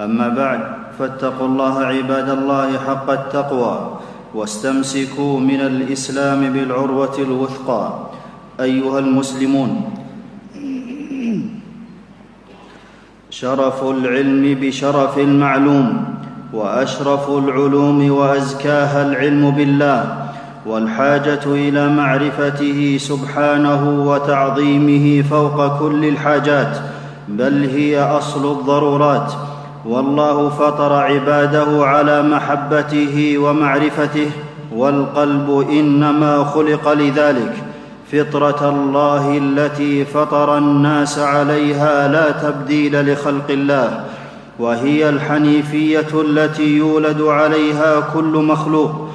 أما بعد فاتقوا الله عباد الله حق التقوى واستمسكوا من الإسلام بالعروة الوثقى. أيها المسلمون شرف العلم بشرف المعلوم وأشرف العلوم وأزكاها العلم بالله والحاجة إلى معرفته سبحانه وتعظيمه فوق كل الحاجات بل هي أصل الضرورات. والله فطر عباده على محبته ومعرفته والقلب إنما خلق لذلك. فطرة الله التي فطر الناس عليها لا تبديل لخلق الله وهي الحنيفية التي يولد عليها كل مخلوق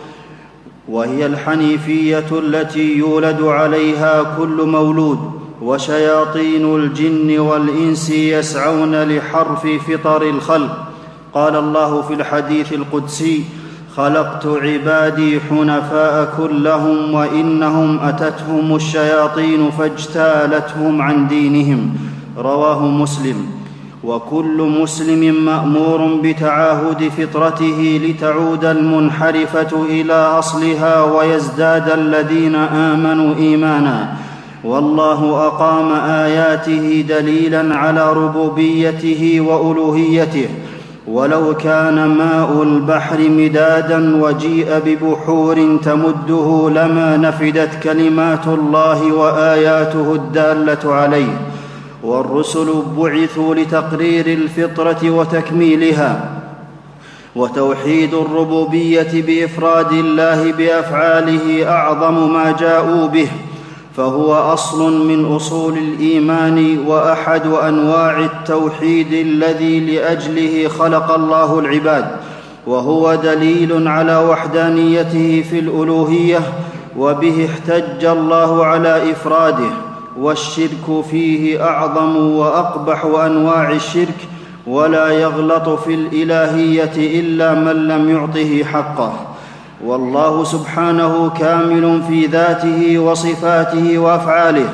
وهي الحنيفية التي يولد عليها كل مولود. وشياطين الجن والإنس يسعون لحرف فطر الخلق. قال الله في الحديث القدسي خلقت عبادي حنفاء كلهم وإنهم أتتهم الشياطين فاجتالتهم عن دينهم. رواه مسلم. وكل مسلم مأمور بتعاهد فطرته لتعود المنحرفة إلى أصلها ويزداد الذين آمنوا إيمانا. والله أقام آياته دليلا على ربوبيته وألوهيته. ولو كان ماء البحر مدادا وجيء ببحور تمده لما نفدت كلمات الله وآياته الدالة عليه. والرسل بعثوا لتقرير الفطرة وتكميلها. وتوحيد الربوبية بإفراد الله بأفعاله أعظم ما جاءوا به. فهو أصل من أصول الإيمان وأحد أنواع التوحيد الذي لأجله خلق الله العباد وهو دليل على وحدانيته في الألوهية وبه احتج الله على إفراده والشرك فيه أعظم وأقبح أنواع الشرك ولا يغلط في الإلهية إلا من لم يعطه حقه. والله سبحانه كامل في ذاته وصفاته وأفعاله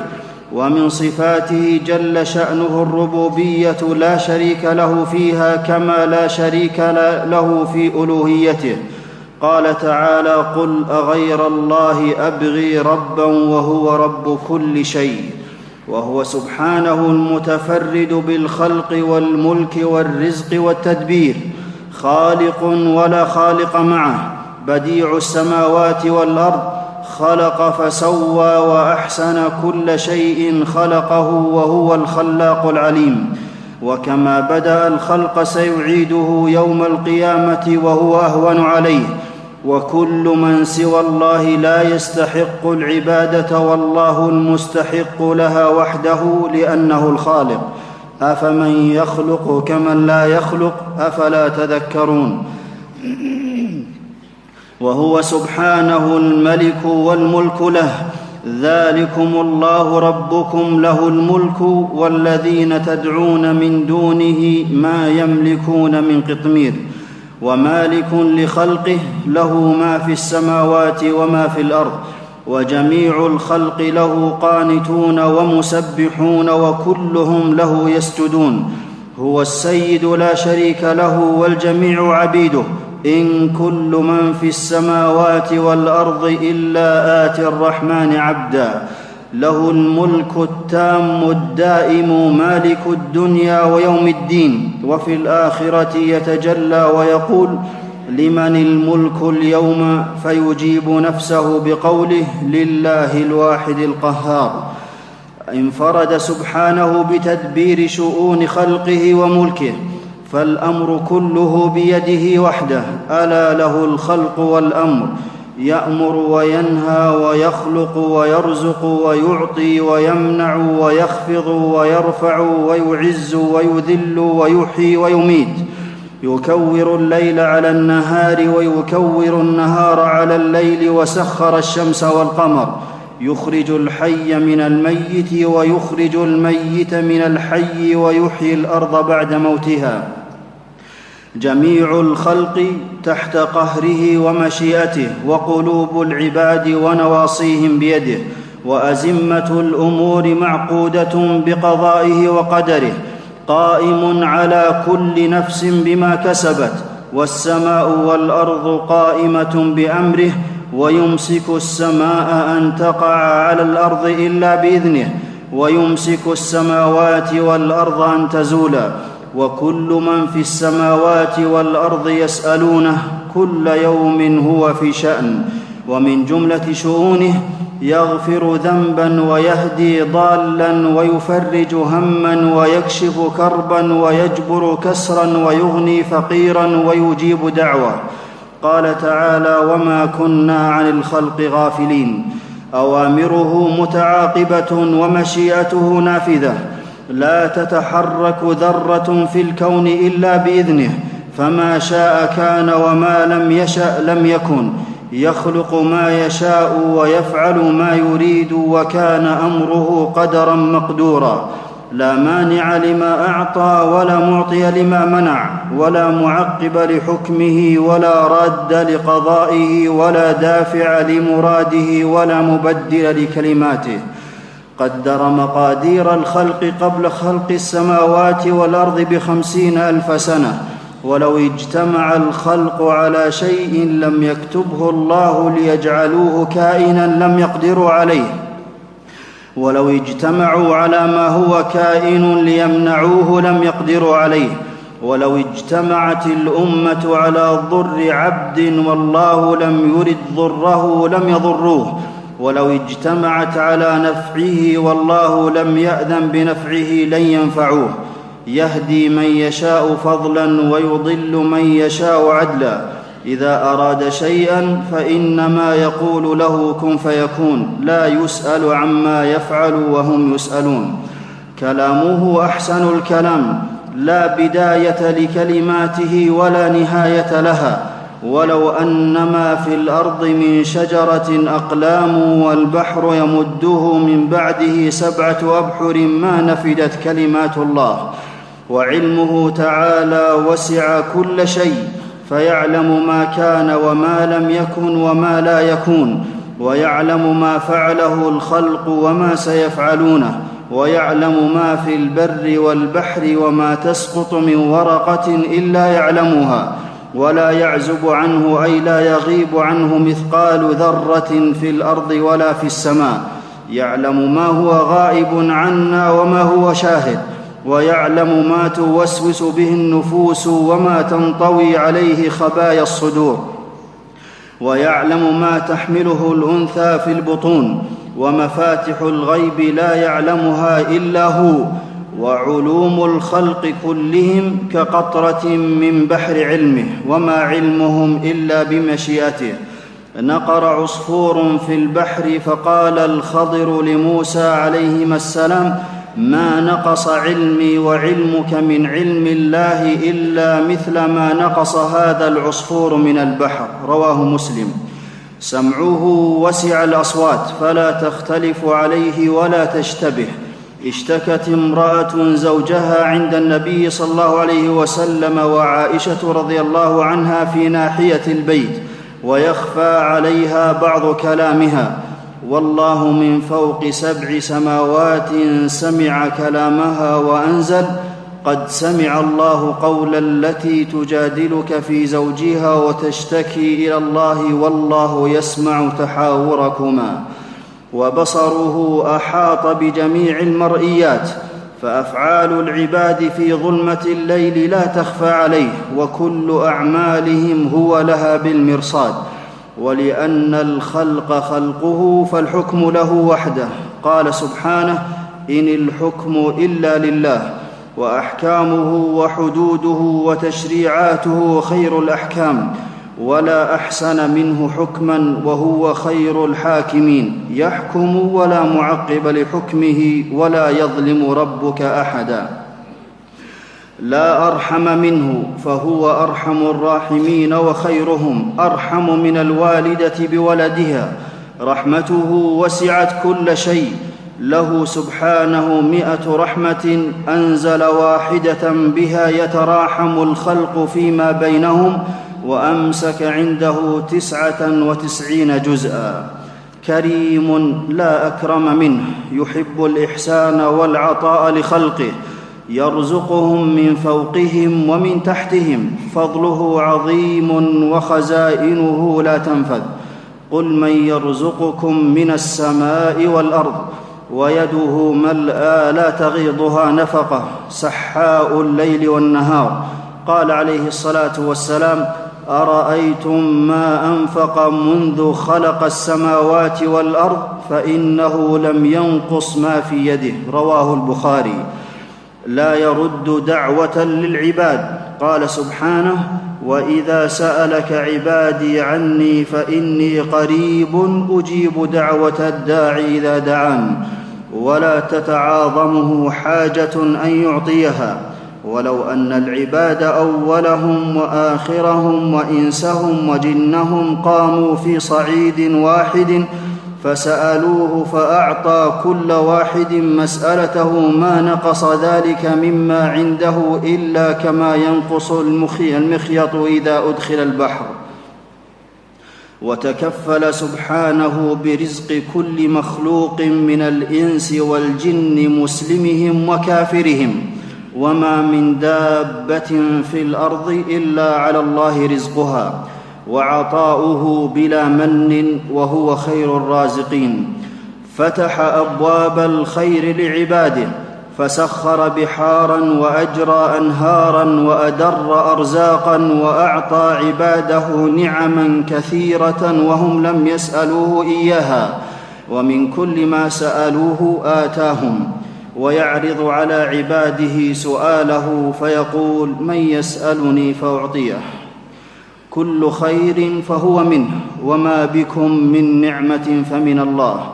ومن صفاته جل شأنه الربوبية لا شريك له فيها كما لا شريك له في ألوهيته. قال تعالى قل أغير الله أبغي ربا وهو رب كل شيء وهو سبحانه المتفرد بالخلق والملك والرزق والتدبير خالق ولا خالق معه بديع السماوات والأرض خلق فسوى وأحسن كل شيء خلقه وهو الخلاق العليم. وكما بدأ الخلق سيعيده يوم القيامة وهو أهون عليه. وكل من سوى الله لا يستحق العبادة والله المستحق لها وحده لأنه الخالق. أفمن يخلق كمن لا يخلق؟ أفلا تذكرون؟ وهو سبحانه الملك والملك له. ذلكم الله ربكم له الملك والذين تدعون من دونه ما يملكون من قطمير. ومالك لخلقه له ما في السماوات وما في الأرض. وجميع الخلق له قانتون ومسبحون وكلهم له يسجدون. هو السيد لا شريك له والجميع عبيده. إن كل من في السماوات والأرض إلا اتي الرحمن عبدا. له الملك التام الدائم مالك الدنيا ويوم الدين. وفي الآخرة يتجلى ويقول لمن الملك اليوم؟ فيجيب نفسه بقوله لله الواحد القهار. انفرد سبحانه بتدبير شؤون خلقه وملكه فالأمر كله بيده وحده. ألا له الخلق والأمر. يأمر وينهى ويخلق ويرزق ويعطي ويمنع ويخفض ويرفع ويعز ويذل ويحيي ويميت. يكور الليل على النهار ويكور النهار على الليل وسخر الشمس والقمر. يخرج الحي من الميت ويخرج الميت من الحي ويحيي الأرض بعد موتها. جميع الخلق تحت قهره ومشيئته وقلوب العباد ونواصيهم بيده وأزمة الأمور معقودة بقضائه وقدره قائم على كل نفس بما كسبت والسماء والأرض قائمة بأمره ويمسك السماء أن تقع على الأرض إلا بإذنه ويمسك السماوات والأرض أن تزولا. وكل من في السماوات والأرض يسألونه كل يوم هو في شأن ومن جملة شؤونه يغفر ذنبا ويهدي ضالا ويفرج هما ويكشف كربا ويجبر كسرا ويغني فقيرا ويجيب دعوة. قال تعالى وما كنا عن الخلق غافلين أوامره متعاقبة ومشيئته نافذة. لا تتحرك ذرة في الكون إلا بإذنه فما شاء كان وما لم يشأ لم يكن. يخلق ما يشاء ويفعل ما يريد وكان أمره قدرا مقدورا. لا مانع لما أعطى ولا معطي لما منع ولا معقب لحكمه ولا راد لقضائه ولا دافع لمراده ولا مبدل لكلماته. قدر مقادير الخلق قبل خلق السماوات والأرض بخمسين ألف سنة ولو اجتمع الخلق على شيء لم يكتبه الله ليجعلوه كائنا لم يقدروا عليه. ولو اجتمعوا على ما هو كائن ليمنعوه لم يقدروا عليه. ولو اجتمعت الأمة على ضر عبد والله لم يرد ضره لم يضروه. ولو اجتمعت على نفعه والله لم يأذن بنفعه لن ينفعوه. يهدي من يشاء فضلا ويضل من يشاء عدلا. إذا أراد شيئا فإنما يقول له كن فيكون. لا يسأل عما يفعل وهم يسألون. كلامه أحسن الكلام. لا بداية لكلماته ولا نهاية لها. ولو أن ما في الأرض من شجرة أقلام والبحر يمده من بعده سبعة أبحر ما نفدت كلمات الله وعلمه تعالى وسع كل شيء فيعلم ما كان وما لم يكن وما لا يكون ويعلم ما فعله الخلق وما سيفعلونه ويعلم ما في البر والبحر وما تسقط من ورقة إلا يعلمها ولا يعزب عنه أي لا يغيب عنه مثقال ذرة في الأرض ولا في السماء. يعلم ما هو غائب عنا وما هو شاهد ويعلم ما توسوس به النفوس وما تنطوي عليه خبايا الصدور. ويعلم ما تحمله الأنثى في البطون ومفاتح الغيب لا يعلمها إلا هو. وعلوم الخلق كلهم كقطرة من بحر علمه وما علمهم إلا بمشيئته. نقر عصفور في البحر فقال الخضر لموسى عليهما السلام ما نقص علمي وعلمك من علم الله إلا مثل ما نقص هذا العصفور من البحر. رواه مسلم. سمعه وسع الأصوات فلا تختلف عليه ولا تشتبه. اشتكت امرأة زوجها عند النبي صلى الله عليه وسلم وعائشة رضي الله عنها في ناحية البيت ويخفى عليها بعض كلامها. والله من فوق سبع سماوات سمع كلامها وأنزل قد سمع الله قول التي تجادلك في زوجها وتشتكي إلى الله والله يسمع تحاوركما. وبصره أحاط بجميع المرئيات فأفعال العباد في ظلمة الليل لا تخفى عليه وكل أعمالهم هو لها بالمرصاد. ولأن الخلق خلقه فالحكم له وحده. قال سبحانه إن الحكم إلا لله وأحكامه وحدوده وتشريعاته خير الأحكام. ولا أحسن منه حكما وهو خير الحاكمين. يحكم ولا معقب لحكمه ولا يظلم ربك أحدا. لا أرحم منه فهو أرحم الراحمين وخيرهم. أرحم من الوالدة بولدها. رحمته وسعت كل شيء. له سبحانه مئة رحمة أنزل واحدة بها يتراحم الخلق فيما بينهم. وأمسك عنده تسعة وتسعين جزءا. كريم لا أكرم منه يحب الإحسان والعطاء لخلقه يرزقهم من فوقهم ومن تحتهم فضله عظيم وخزائنه لا تنفذ قل من يرزقكم من السماء والأرض ويده ملأى لا تغيضها نفقة سحاء الليل والنهار. قال عليه الصلاة والسلام أرأيتم ما أنفق منذ خلق السماوات والأرض فإنه لم ينقص ما في يده؟ رواه البخاري. لا يرد دعوة للعباد. قال سبحانه وإذا سألك عبادي عني فإني قريب أجيب دعوة الداعي إذا دعان ولا تتعاظمه حاجة أن يعطيها. ولو أن العباد أولهم وآخرهم وإنسهم وجنهم قاموا في صعيد واحد فسألوه فأعطى كل واحد مسألته ما نقص ذلك مما عنده إلا كما ينقص المخيط إذا أدخل البحر. وتكفل سبحانه برزق كل مخلوق من الإنس والجن مسلمهم وكافرهم. وما من دابه في الأرض الا على الله رزقها وعطاؤه بلا من وهو خير الرازقين فتح ابواب الخير لعباده فسخر بحارا واجرى انهارا وادر ارزاقا واعطى عباده نعما كثيره وهم لم يسالوه اياها ومن كل ما سالوه اتاهم ويعرض على عباده سؤاله فيقول من يسألني فأعطيه. كل خير فهو منه وما بكم من نعمة فمن الله.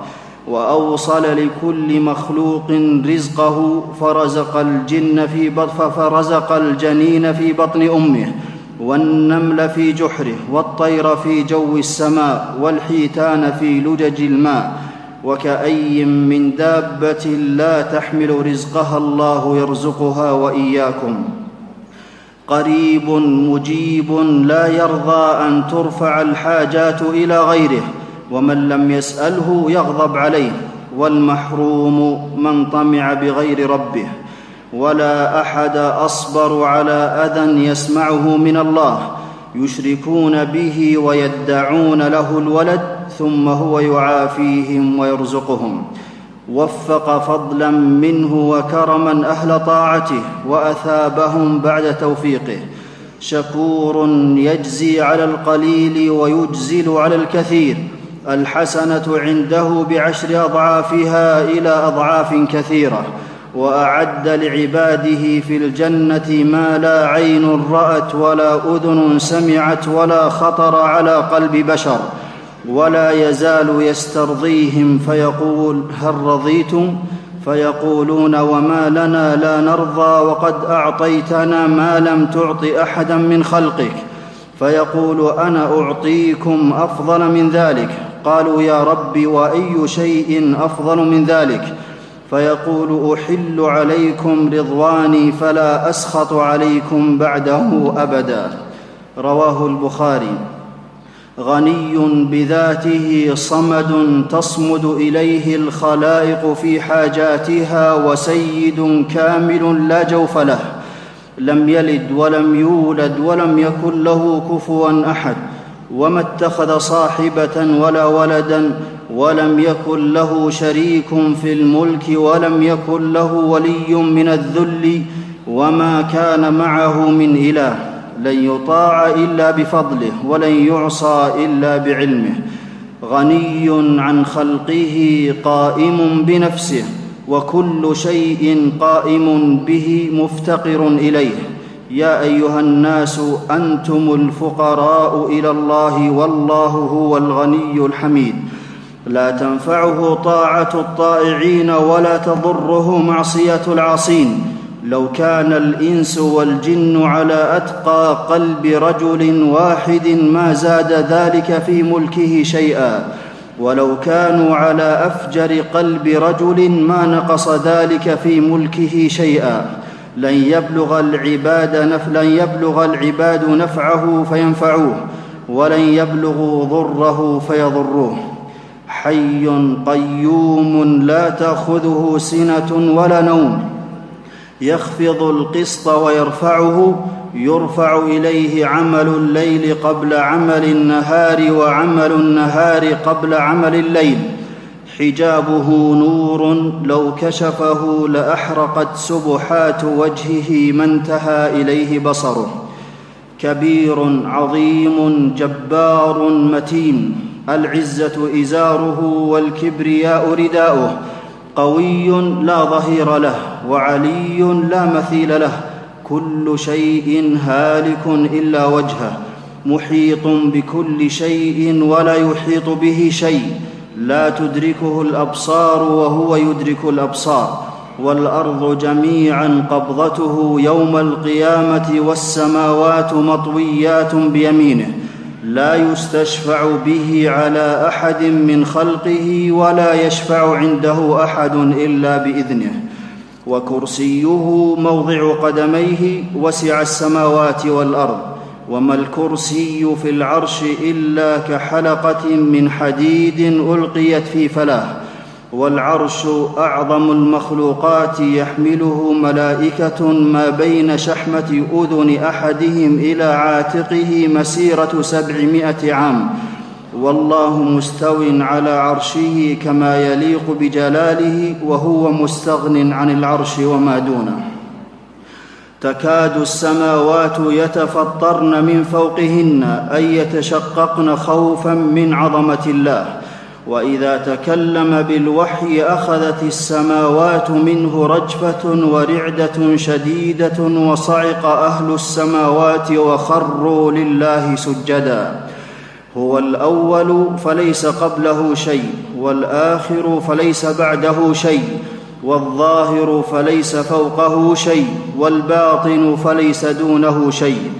وأوصل لكل مخلوق رزقه فرزق الجن في فرزق الجنين في بطن أمه والنمل في جحره والطير في جو السماء والحيتان في لجج الماء. وكأي من دابة لا تحمل رزقها الله يرزقها وإياكم. قريب مجيب لا يرضى أن ترفع الحاجات إلى غيره ومن لم يسأله يغضب عليه. والمحروم من طمع بغير ربه. ولا أحد أصبر على أذى يسمعه من الله. يشركون به ويدعون له الولد ثم هو يعافيهم ويرزقهم. وفق فضلا منه وكرما أهل طاعته وأثابهم بعد توفيقه. شكور يجزي على القليل ويجزل على الكثير. الحسنة عنده بعشر أضعافها إلى أضعاف كثيرة. وأعد لعباده في الجنة ما لا عين رأت ولا أذن سمعت ولا خطر على قلب بشر ولا يزال يسترضيهم فيقول هل رضيتم؟ فيقولون وما لنا لا نرضى وقد أعطيتنا ما لم تعط أحدا من خلقك فيقول أنا أعطيكم أفضل من ذلك قالوا يا رب وأي شيء أفضل من ذلك فيقول أحل عليكم رضواني فلا أسخط عليكم بعده أبدا. رواه البخاري. غني بذاته صمد تصمد إليه الخلائق في حاجاتها وسيد كامل لا جوف له. لم يلد ولم يولد ولم يكن له كفوا أحد. وما اتخذ صاحبة ولا ولدا ولم يكن له شريك في الملك ولم يكن له ولي من الذل وما كان معه من إله. لن يطاع إلا بفضله ولن يعصى إلا بعلمه. غني عن خلقه قائم بنفسه وكل شيء قائم به مفتقر إليه. يا أيها الناس أنتم الفقراء إلى الله والله هو الغني الحميد. لا تنفعه طاعة الطائعين ولا تضره معصية العاصين. لو كان الإنس والجن على أتقى قلب رجل واحد ما زاد ذلك في ملكه شيئا. ولو كانوا على أفجر قلب رجل ما نقص ذلك في ملكه شيئا. لن يبلغ العباد نف لن يبلغ العباد نفعه فينفعوه ولن يبلغوا ضره فيضروه. حي قيوم لا تأخذه سنة ولا نوم. يخفض القسط ويرفعه يرفع إليه عمل الليل قبل عمل النهار وعمل النهار قبل عمل الليل. حجابه نور لو كشفه لأحرقت سبحات وجهه ما انتهى إليه بصره. كبير عظيم جبار متين العزة إزاره والكبرياء رداؤه. قوي لا ظهير له وعلي لا مثيل له. كل شيء هالك إلا وجهه. محيط بكل شيء ولا يحيط به شيء. لا تدركه الأبصار وهو يدرك الأبصار والأرض جميعا قبضته يوم القيامة والسماوات مطويات بيمينه لا يستشفع به على أحد من خلقه ولا يشفع عنده أحد إلا بإذنه. وكرسيه موضع قدميه وسع السماوات والأرض وما الكرسي في العرش إلا كحلقة من حديد ألقيت في فلاه والعرش أعظم المخلوقات يحمله ملائكة ما بين شحمة أذن أحدهم إلى عاتقه مسيرة سبعمائة عام. والله مستو على عرشه كما يليق بجلاله وهو مستغن عن العرش وما دونه. تكاد السماوات يتفطرن من فوقهن اي يتشققن خوفا من عظمة الله. وإذا تكلم بالوحي أخذت السماوات منه رجفة ورعدة شديدة وصعق أهل السماوات وخروا لله سجدا. هو الأول فليس قبله شيء والآخر فليس بعده شيء. والظاهر فليس فوقه شيء والباطن فليس دونه شيء.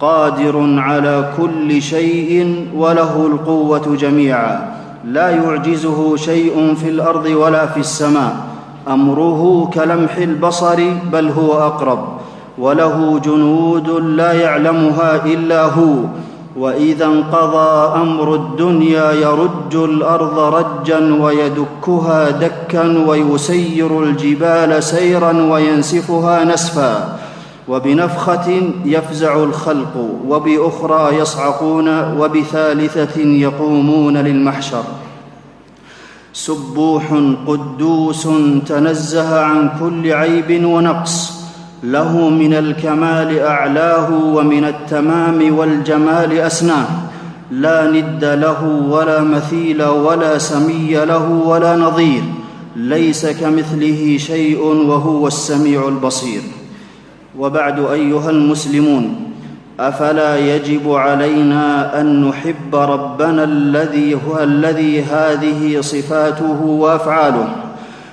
قادر على كل شيء وله القوة جميعا. لا يعجزه شيء في الأرض ولا في السماء. أمره كلمح البصر بل هو أقرب. وله جنود لا يعلمها إلا هو. وإذا انقضى أمر الدنيا يرج الأرض رجا ويدكها دكا ويسير الجبال سيرا وينسفها نسفا وبنفخة يفزع الخلق وبأخرى يصعقون وبثالثة يقومون للمحشر. سبوح قدوس تنزه عن كل عيب ونقص له من الكمال أعلاه ومن التمام والجمال أسناه. لا ند له ولا مثيل ولا سمي له ولا نظير. ليس كمثله شيء وهو السميع البصير. وبعد أيها المسلمون أفلا يجب علينا أن نحب ربنا الذي هو الذي هذه صفاته وأفعاله؟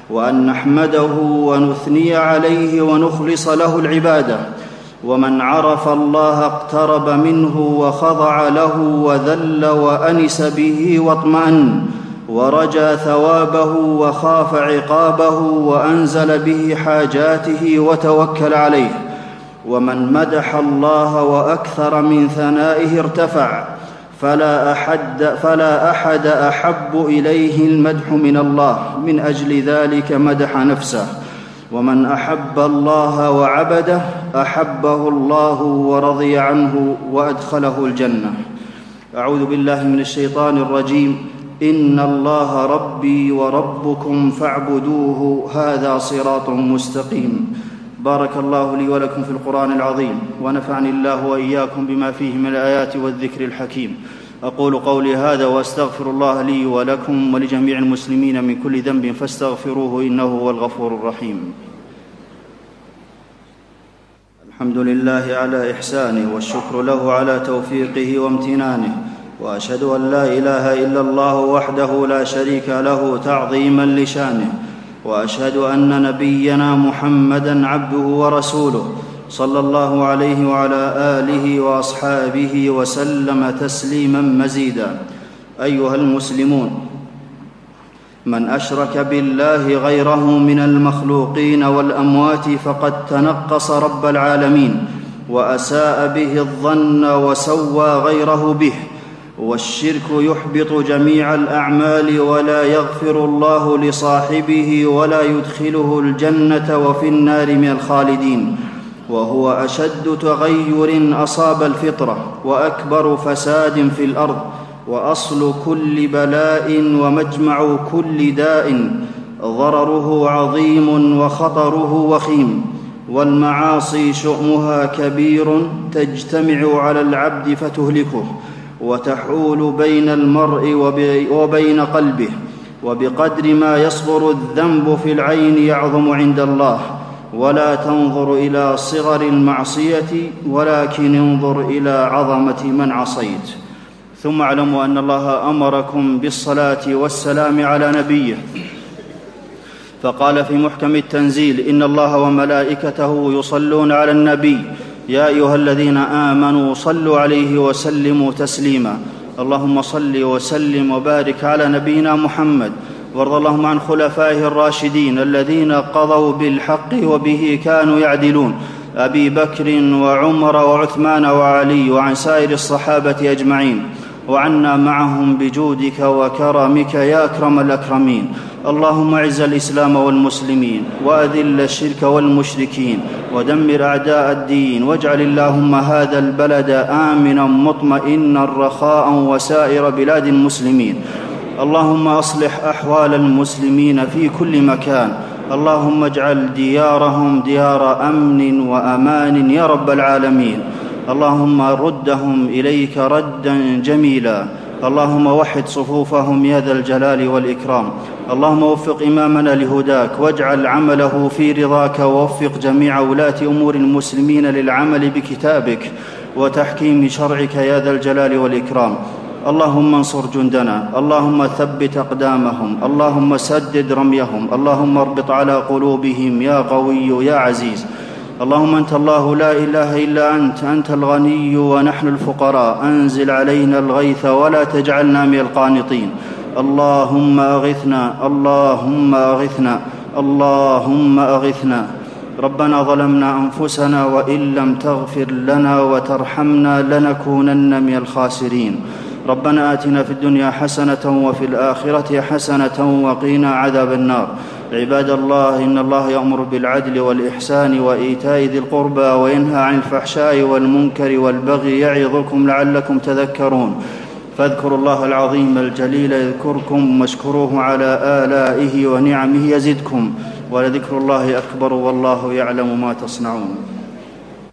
وأن نحمده ونثني عليه ونخلص له العبادة. ومن عرف الله اقترب منه وخضع له وذل وأنس به واطمأن ورجا ثوابه وخاف عقابه وأنزل به حاجاته وتوكل عليه. ومن مدح الله وأكثر من ثنائه ارتفع. فلا أحد فلا أحد أحب إليه المدح من الله من أجل ذلك مدح نفسه. ومن أحب الله وعبده أحبه الله ورضي عنه وأدخله الجنة. أعوذ بالله من الشيطان الرجيم. إن الله ربي وربكم فاعبدوه هذا صراط مستقيم. بارك الله لي ولكم في القرآن العظيم ونفعني الله وإياكم بما فيه من الآيات والذكر الحكيم. أقول قولي هذا وأستغفر الله لي ولكم ولجميع المسلمين من كل ذنب فاستغفروه إنه هو الغفور الرحيم. الحمد لله على إحسانه والشكر له على توفيقه وامتنانه وأشهد أن لا إله إلا الله وحده لا شريك له تعظيما لشانه. وأشهد أن نبينا محمدا عبده ورسوله صلى الله عليه وعلى آله وأصحابه وسلم تسليما مزيدا. أيها المسلمون من أشرك بالله غيره من المخلوقين والأموات فقد تنقص رب العالمين وأساء به الظن وسوى غيره به. والشرك يحبط جميع الأعمال ولا يغفر الله لصاحبه ولا يدخله الجنة وفي النار من الخالدين. وهو أشد تغير أصاب الفطرة وأكبر فساد في الأرض وأصل كل بلاء ومجمع كل داء. ضرره عظيم وخطره وخيم. والمعاصي شؤمها كبير تجتمع على العبد فتهلكه. وتحول بين المرء وبين قلبه وبقدر ما يصغر الذنب في العين يعظم عند الله. ولا تنظر إلى صغر المعصية ولكن انظر إلى عظمة من عصيت. ثم اعلموا أن الله أمركم بالصلاة والسلام على نبيه. فقال في محكم التنزيل إن الله وملائكته يصلون على النبي يا أيها الذين آمنوا صلوا عليه وسلموا تسليما. اللهم صل وسلم وبارك على نبينا محمد. وارض اللهم عن خلفائه الراشدين الذين قضوا بالحق وبه كانوا يعدلون. أبي بكر وعمر وعثمان وعلي وعن سائر الصحابة أجمعين. وعنا معهم بجودك وكرمك يا أكرم الأكرمين. اللهم اعز الإسلام والمسلمين وأذل الشرك والمشركين ودمر أعداء الدين واجعل اللهم هذا البلد آمنا مطمئنا رخاء وسائر بلاد المسلمين. اللهم أصلح أحوال المسلمين في كل مكان. اللهم اجعل ديارهم ديار أمن وأمان يا رب العالمين. اللهم ردهم إليك ردا جميلا. اللهم وحد صفوفهم يا ذا الجلال والإكرام. اللهم وفق إمامنا لهداك واجعل عمله في رضاك ووفق جميع ولاة أمور المسلمين للعمل بكتابك وتحكيم شرعك يا ذا الجلال والإكرام. اللهم انصر جندنا اللهم ثبت أقدامهم اللهم سدد رميهم اللهم اربط على قلوبهم يا قوي يا عزيز. اللهم انت الله لا اله الا انت انت الغني ونحن الفقراء. انزل علينا الغيث ولا تجعلنا من القانطين. اللهم اغثنا اللهم اغثنا اللهم اغثنا. ربنا ظلمنا انفسنا وان لم تغفر لنا وترحمنا لنكونن من الخاسرين. ربنا آتنا في الدنيا حسنة وفي الآخرة حسنة وقنا عذاب النار. عباد الله إن الله يأمر بالعدل والإحسان وإيتاء ذي القربى وينهى عن الفحشاء والمنكر والبغي يعظكم لعلكم تذكرون. فاذكروا الله العظيم الجليل يذكركم واشكروه على آلائه ونعمه يزدكم. ولذكر الله أكبر والله يعلم ما تصنعون.